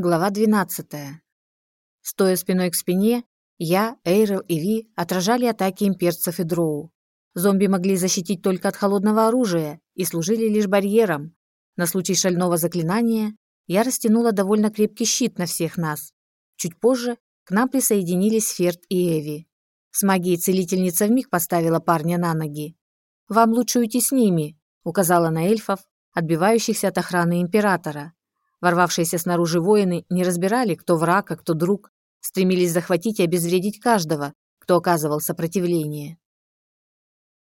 Глава 12. Стоя спиной к спине, я, Эйрел и Ви отражали атаки имперцев и дроу. Зомби могли защитить только от холодного оружия и служили лишь барьером. На случай шального заклинания я растянула довольно крепкий щит на всех нас. Чуть позже к нам присоединились Ферд и Эви. С магией целительница вмиг поставила парня на ноги. «Вам лучше уйти с ними», — указала на эльфов, отбивающихся от охраны императора. Ворвавшиеся снаружи воины не разбирали, кто враг, а кто друг, стремились захватить и обезвредить каждого, кто оказывал сопротивление.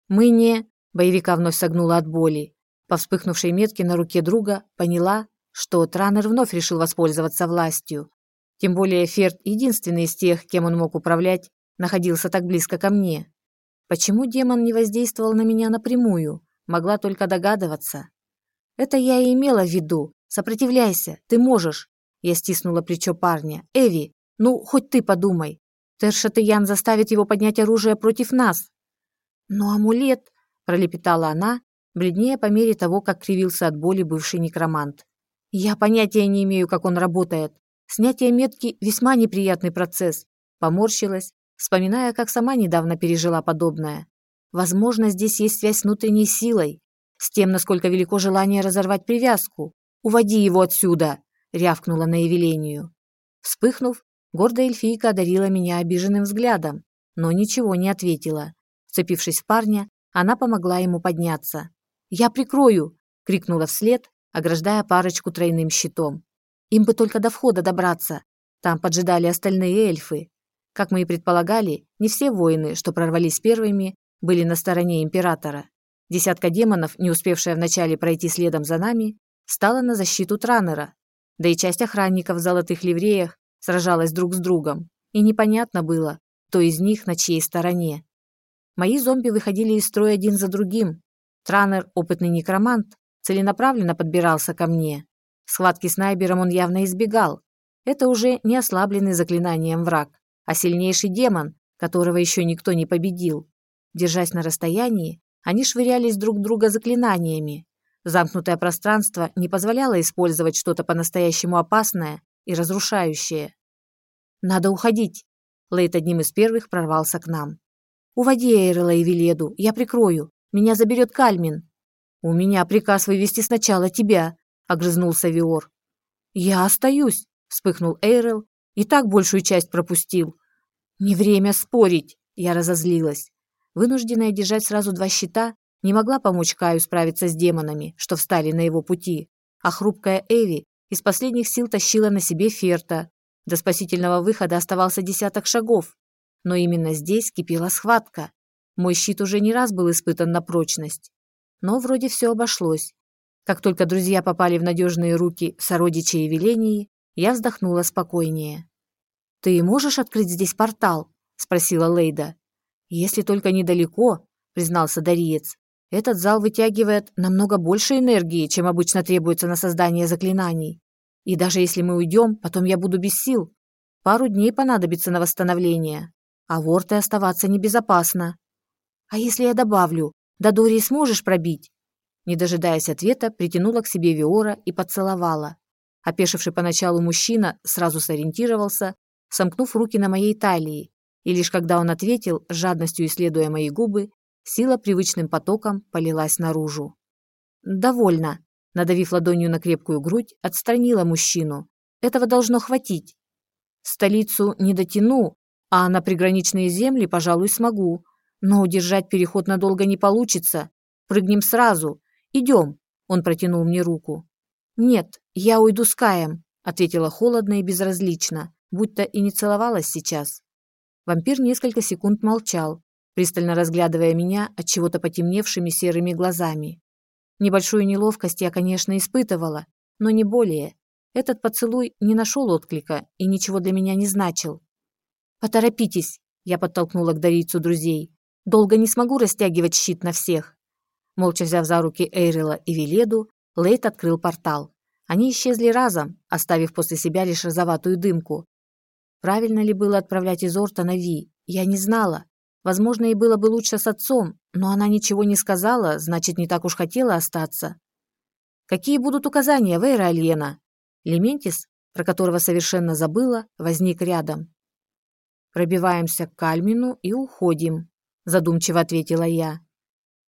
«Мы не...» — боевика вновь согнула от боли. По вспыхнувшей метке на руке друга поняла, что Транер вновь решил воспользоваться властью. Тем более Ферд, единственный из тех, кем он мог управлять, находился так близко ко мне. Почему демон не воздействовал на меня напрямую? Могла только догадываться. Это я и имела в виду, Сопротивляйся, ты можешь. Я стиснула плечо парня. Эви, ну, хоть ты подумай. Тершатыян заставит его поднять оружие против нас. Но амулет, пролепетала она, бледнее по мере того, как кривился от боли бывший некромант. Я понятия не имею, как он работает. Снятие метки – весьма неприятный процесс. Поморщилась, вспоминая, как сама недавно пережила подобное. Возможно, здесь есть связь с внутренней силой, с тем, насколько велико желание разорвать привязку. «Уводи его отсюда!» — рявкнула на Евелению. Вспыхнув, гордая эльфийка одарила меня обиженным взглядом, но ничего не ответила. Вцепившись в парня, она помогла ему подняться. «Я прикрою!» — крикнула вслед, ограждая парочку тройным щитом. Им бы только до входа добраться. Там поджидали остальные эльфы. Как мы и предполагали, не все воины, что прорвались первыми, были на стороне императора. Десятка демонов, не успевшая вначале пройти следом за нами, стала на защиту Транера, да и часть охранников в золотых ливреях сражалась друг с другом, и непонятно было, кто из них на чьей стороне. Мои зомби выходили из строя один за другим. Транер, опытный некромант, целенаправленно подбирался ко мне. Схватки с Найбером он явно избегал. Это уже не ослабленный заклинанием враг, а сильнейший демон, которого еще никто не победил. Держась на расстоянии, они швырялись друг друга заклинаниями, Замкнутое пространство не позволяло использовать что-то по-настоящему опасное и разрушающее. «Надо уходить!» Лейт одним из первых прорвался к нам. «Уводи Эйрела и Веледу, я прикрою. Меня заберет Кальмин». «У меня приказ вывести сначала тебя», — огрызнулся Виор. «Я остаюсь», — вспыхнул Эйрел, и так большую часть пропустил. «Не время спорить», — я разозлилась. Вынужденная держать сразу два щита, не могла помочь Каю справиться с демонами, что встали на его пути, а хрупкая Эви из последних сил тащила на себе Ферта. До спасительного выхода оставался десяток шагов, но именно здесь кипела схватка. Мой щит уже не раз был испытан на прочность. Но вроде все обошлось. Как только друзья попали в надежные руки сородичей и велении, я вздохнула спокойнее. «Ты можешь открыть здесь портал?» – спросила Лейда. «Если только недалеко», – признался Дариец. Этот зал вытягивает намного больше энергии, чем обычно требуется на создание заклинаний. И даже если мы уйдем, потом я буду без сил. Пару дней понадобится на восстановление. А в Орте оставаться небезопасно. А если я добавлю, до Дории сможешь пробить? Не дожидаясь ответа, притянула к себе Виора и поцеловала. Опешивший поначалу мужчина сразу сориентировался, сомкнув руки на моей талии, и лишь когда он ответил, жадностью исследуя мои губы, Сила привычным потоком полилась наружу. «Довольно», — надавив ладонью на крепкую грудь, отстранила мужчину. «Этого должно хватить. Столицу не дотяну, а на приграничные земли, пожалуй, смогу. Но удержать переход надолго не получится. Прыгнем сразу. Идем», — он протянул мне руку. «Нет, я уйду с Каем», — ответила холодно и безразлично, будто и не целовалась сейчас. Вампир несколько секунд молчал, пристально разглядывая меня от чего-то потемневшими серыми глазами. Небольшую неловкость я, конечно, испытывала, но не более. Этот поцелуй не нашел отклика и ничего для меня не значил. «Поторопитесь», — я подтолкнула к Дарийцу друзей. «Долго не смогу растягивать щит на всех». Молча взяв за руки Эйрела и Веледу, Лейт открыл портал. Они исчезли разом, оставив после себя лишь розоватую дымку. Правильно ли было отправлять из Орта на Ви, я не знала. Возможно, и было бы лучше с отцом, но она ничего не сказала, значит, не так уж хотела остаться. «Какие будут указания, Вейра Альена?» Лементис, про которого совершенно забыла, возник рядом. «Пробиваемся к Кальмину и уходим», – задумчиво ответила я.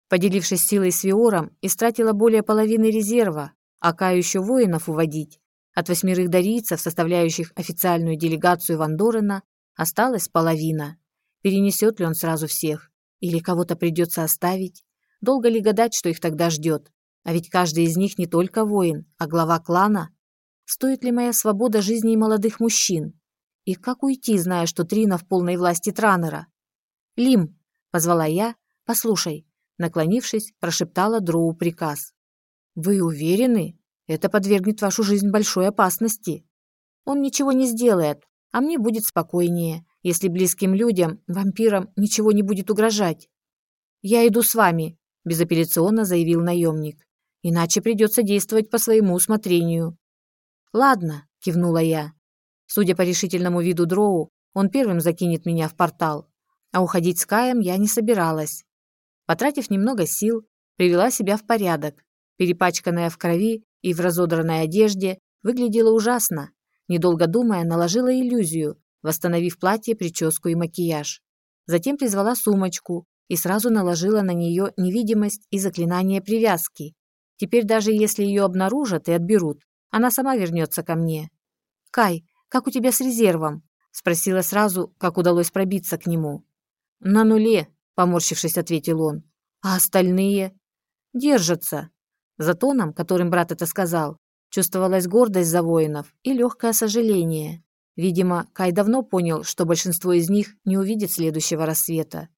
Поделившись силой с Виором, истратила более половины резерва, а Каю еще воинов уводить. От восьмерых дарийцев, составляющих официальную делегацию Вандорена, осталась половина. Перенесет ли он сразу всех? Или кого-то придется оставить? Долго ли гадать, что их тогда ждет? А ведь каждый из них не только воин, а глава клана. Стоит ли моя свобода жизни молодых мужчин? И как уйти, зная, что Трина в полной власти Транера? «Лим!» – позвала я. «Послушай». Наклонившись, прошептала Дроу приказ. «Вы уверены? Это подвергнет вашу жизнь большой опасности. Он ничего не сделает, а мне будет спокойнее, если близким людям, вампирам, ничего не будет угрожать. Я иду с вами», – безапелляционно заявил наемник. «Иначе придется действовать по своему усмотрению». «Ладно», – кивнула я. Судя по решительному виду Дроу, он первым закинет меня в портал, а уходить с Каем я не собиралась. Потратив немного сил, привела себя в порядок. Перепачканная в крови и в разодранной одежде, выглядела ужасно. Недолго думая, наложила иллюзию, восстановив платье, прическу и макияж. Затем призвала сумочку и сразу наложила на нее невидимость и заклинание привязки. Теперь даже если ее обнаружат и отберут, она сама вернется ко мне. «Кай, как у тебя с резервом?» – спросила сразу, как удалось пробиться к нему. «На нуле», – поморщившись, ответил он. «А остальные?» «Держатся». За тоном, которым брат это сказал, чувствовалась гордость за воинов и легкое сожаление. Видимо, Кай давно понял, что большинство из них не увидит следующего рассвета.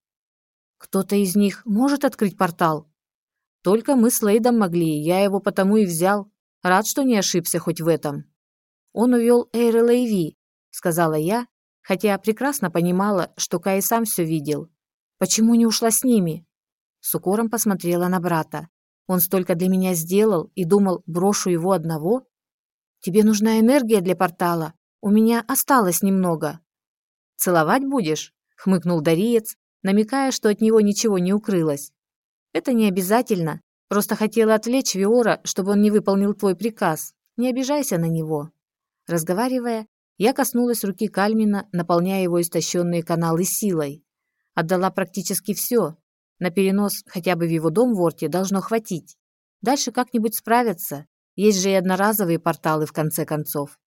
«Кто-то из них может открыть портал?» «Только мы с Лейдом могли, я его потому и взял. Рад, что не ошибся хоть в этом». «Он увел Эйры Лейви», — сказала я, хотя прекрасно понимала, что Кай сам все видел. «Почему не ушла с ними?» С укором посмотрела на брата. «Он столько для меня сделал и думал, брошу его одного?» «Тебе нужна энергия для портала. У меня осталось немного». «Целовать будешь?» — хмыкнул Дариец, намекая, что от него ничего не укрылось. «Это не обязательно. Просто хотела отвлечь Виора, чтобы он не выполнил твой приказ. Не обижайся на него». Разговаривая, я коснулась руки Кальмина, наполняя его истощенные каналы силой. Отдала практически все. На перенос хотя бы в его дом в Орте должно хватить. Дальше как-нибудь справятся. Есть же и одноразовые порталы в конце концов.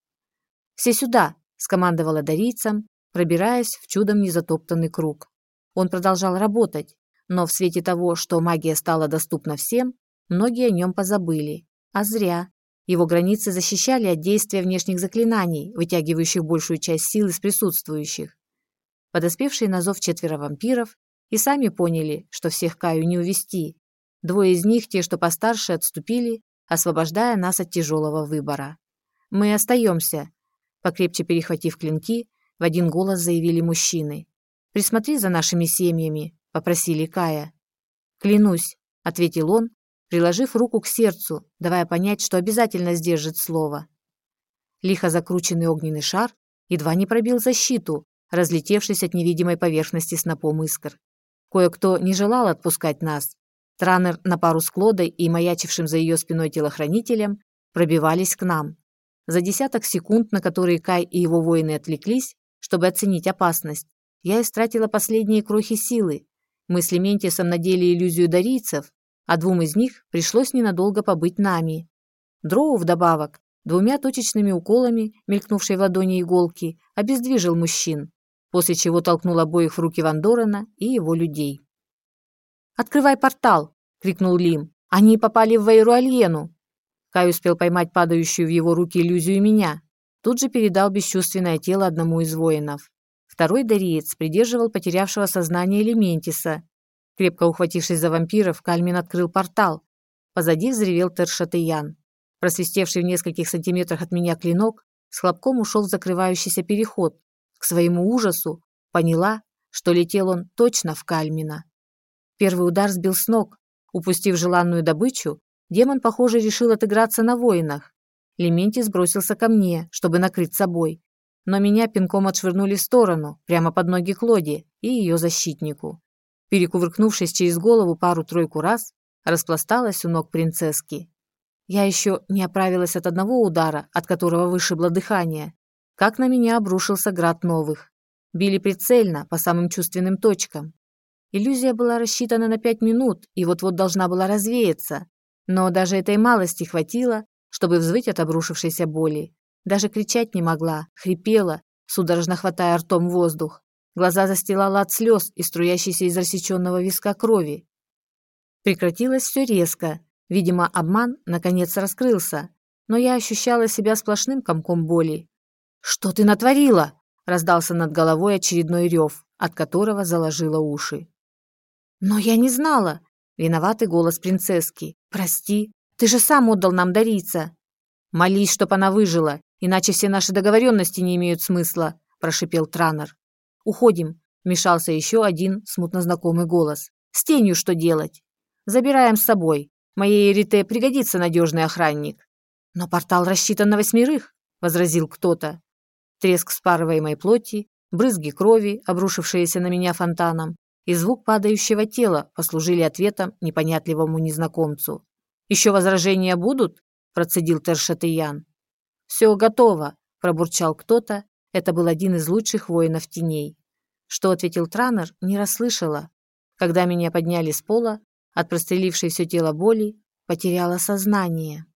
«Все сюда!» – скомандовала дарийцам, пробираясь в чудом незатоптанный круг. Он продолжал работать, но в свете того, что магия стала доступна всем, многие о нем позабыли. А зря. Его границы защищали от действия внешних заклинаний, вытягивающих большую часть сил из присутствующих. Подоспевшие на зов четверо вампиров и сами поняли, что всех Каю не увести. Двое из них, те, что постарше, отступили, освобождая нас от тяжелого выбора. «Мы остаемся», – покрепче перехватив клинки, в один голос заявили мужчины. «Присмотри за нашими семьями», – попросили Кая. «Клянусь», – ответил он, приложив руку к сердцу, давая понять, что обязательно сдержит слово. Лихо закрученный огненный шар едва не пробил защиту, разлетевшись от невидимой поверхности снопом искр. Кое-кто не желал отпускать нас. Транер на пару с Клодой и маячившим за ее спиной телохранителем пробивались к нам. За десяток секунд, на которые Кай и его воины отвлеклись, чтобы оценить опасность, я истратила последние крохи силы. Мы с Лементисом надели иллюзию дарийцев, а двум из них пришлось ненадолго побыть нами. Дроу вдобавок, двумя точечными уколами, мелькнувшей в ладони иголки, обездвижил мужчин, после чего толкнул обоих в руки Вандорана и его людей. «Открывай портал!» — крикнул Лим. «Они попали в Вейру Кай успел поймать падающую в его руки иллюзию меня. Тут же передал бесчувственное тело одному из воинов. Второй дариец придерживал потерявшего сознание Элементиса Крепко ухватившись за вампиров, Кальмин открыл портал. Позади взревел Тершатыян. Просвистевший в нескольких сантиметрах от меня клинок с хлопком ушел в закрывающийся переход. К своему ужасу поняла, что летел он точно в Кальмина. Первый удар сбил с ног. Упустив желанную добычу, демон, похоже, решил отыграться на воинах. Лементий сбросился ко мне, чтобы накрыть собой. Но меня пинком отшвырнули в сторону, прямо под ноги Клоди и ее защитнику перекувыркнувшись через голову пару-тройку раз, распласталась у ног принцесски. Я еще не оправилась от одного удара, от которого вышибло дыхание, как на меня обрушился град новых. Били прицельно, по самым чувственным точкам. Иллюзия была рассчитана на пять минут и вот-вот должна была развеяться, но даже этой малости хватило, чтобы взвыть от обрушившейся боли. Даже кричать не могла, хрипела, судорожно хватая ртом воздух. Глаза застилала от слез и струящейся из рассеченного виска крови. Прекратилось все резко. Видимо, обман наконец раскрылся, но я ощущала себя сплошным комком боли. «Что ты натворила?» – раздался над головой очередной рев, от которого заложило уши. «Но я не знала!» – виноватый голос принцесски. «Прости, ты же сам отдал нам дариться!» «Молись, чтоб она выжила, иначе все наши договоренности не имеют смысла», – прошипел Транер. «Уходим», – вмешался еще один смутно знакомый голос. «С тенью что делать?» «Забираем с собой. Моей Эрите пригодится надежный охранник». «Но портал рассчитан на восьмерых», – возразил кто-то. Треск спарываемой плоти, брызги крови, обрушившиеся на меня фонтаном, и звук падающего тела послужили ответом непонятливому незнакомцу. «Еще возражения будут?» – процедил Тершатыян. «Все готово», – пробурчал кто-то. Это был один из лучших воинов теней. Что ответил Транер, не расслышала. Когда меня подняли с пола, от прострелившей все тело боли, потеряла сознание.